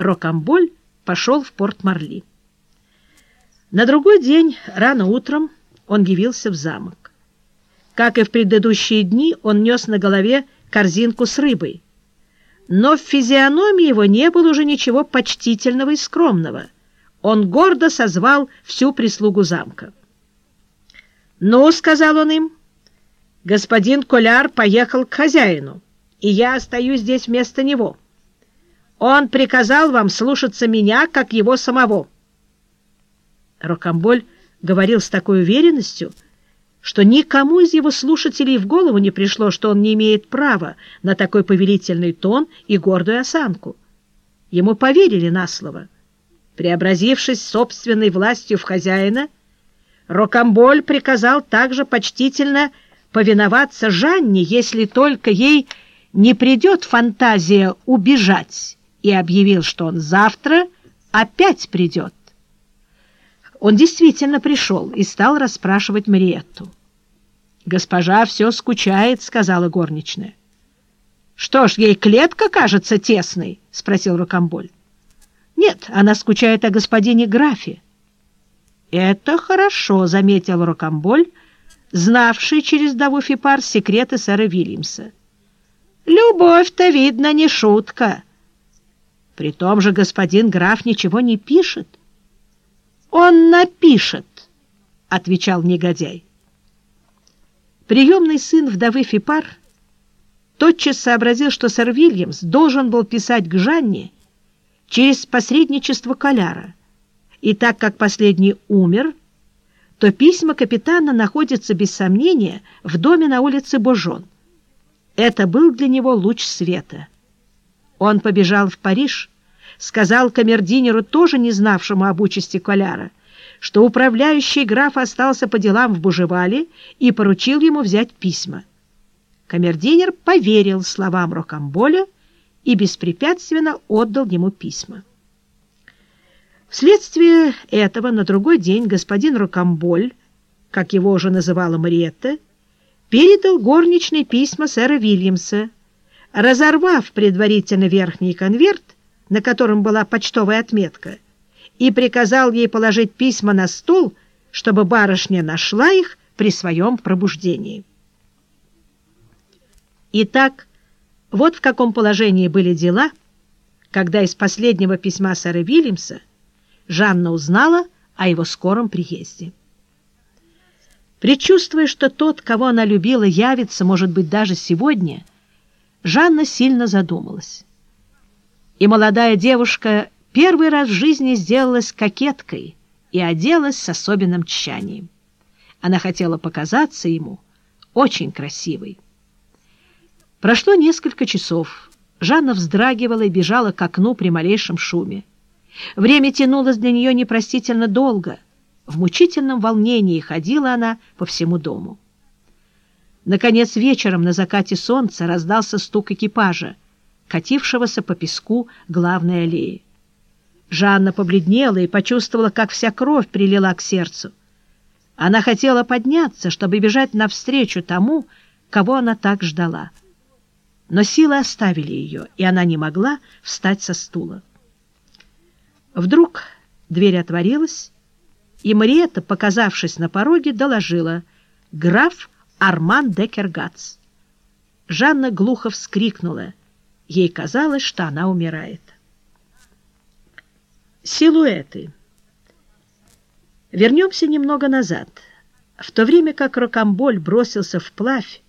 Рокамболь пошел в порт Марли. На другой день, рано утром, он явился в замок. Как и в предыдущие дни, он нес на голове корзинку с рыбой. Но в физиономии его не было уже ничего почтительного и скромного. Он гордо созвал всю прислугу замка. «Ну, — сказал он им, — господин Коляр поехал к хозяину, и я остаюсь здесь вместо него. Он приказал вам слушаться меня, как его самого». Рокамболь говорил с такой уверенностью, что никому из его слушателей в голову не пришло, что он не имеет права на такой повелительный тон и гордую осанку. Ему поверили на слово. Преобразившись собственной властью в хозяина, Рокамболь приказал также почтительно повиноваться Жанне, если только ей не придет фантазия убежать, и объявил, что он завтра опять придет. Он действительно пришел и стал расспрашивать Мариетту. «Госпожа все скучает», — сказала горничная. «Что ж, ей клетка кажется тесной?» — спросил Рокамболь. «Нет, она скучает о господине графе». «Это хорошо», — заметил Рокамболь, знавший через Даву Фипар секреты сэра Вильямса. «Любовь-то, видно, не шутка». «При том же господин граф ничего не пишет». «Он напишет», — отвечал негодяй. Приемный сын вдовы Фипар тотчас сообразил, что сэр Вильямс должен был писать к Жанне через посредничество Коляра, и так как последний умер, то письма капитана находятся без сомнения в доме на улице Божон. Это был для него луч света. Он побежал в Париж, сказал камердинеру тоже не знавшему об участи Коляра, что управляющий граф остался по делам в Бужевале и поручил ему взять письма. Камердинер поверил словам Рокамболя и беспрепятственно отдал ему письма. Вследствие этого на другой день господин Рокамболь, как его уже называла Мариетта, передал горничные письма сэра Вильямса, разорвав предварительно верхний конверт на котором была почтовая отметка, и приказал ей положить письма на стол, чтобы барышня нашла их при своем пробуждении. Итак, вот в каком положении были дела, когда из последнего письма сэра Вильямса Жанна узнала о его скором приезде. Предчувствуя, что тот, кого она любила, явится, может быть, даже сегодня, Жанна сильно задумалась и молодая девушка первый раз в жизни сделалась кокеткой и оделась с особенным тщанием. Она хотела показаться ему очень красивой. Прошло несколько часов. Жанна вздрагивала и бежала к окну при малейшем шуме. Время тянулось для нее непростительно долго. В мучительном волнении ходила она по всему дому. Наконец вечером на закате солнца раздался стук экипажа катившегося по песку главной аллеи. Жанна побледнела и почувствовала, как вся кровь прилила к сердцу. Она хотела подняться, чтобы бежать навстречу тому, кого она так ждала. Но силы оставили ее, и она не могла встать со стула. Вдруг дверь отворилась, и Мариетта, показавшись на пороге, доложила «Граф Арман Декергац». Жанна глухо вскрикнула — Ей казалось, что она умирает. Силуэты. Вернемся немного назад. В то время как Рокамболь бросился вплавь,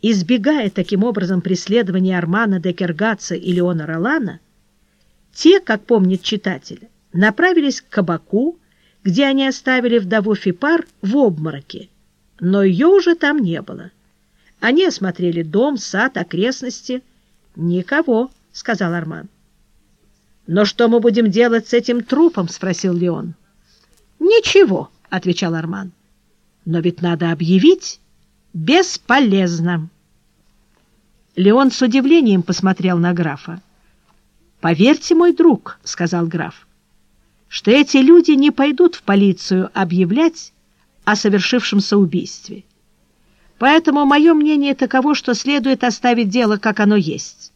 избегая таким образом преследования Армана де Кергатца и Леона Ролана, те, как помнит читатель, направились к кабаку, где они оставили вдову Фипар в обмороке, но ее уже там не было. Они осмотрели дом, сад, окрестности — «Никого», — сказал Арман. «Но что мы будем делать с этим трупом?» — спросил Леон. «Ничего», — отвечал Арман. «Но ведь надо объявить. Бесполезно». Леон с удивлением посмотрел на графа. «Поверьте, мой друг», — сказал граф, — «что эти люди не пойдут в полицию объявлять о совершившемся убийстве. Поэтому мое мнение таково, что следует оставить дело, как оно есть.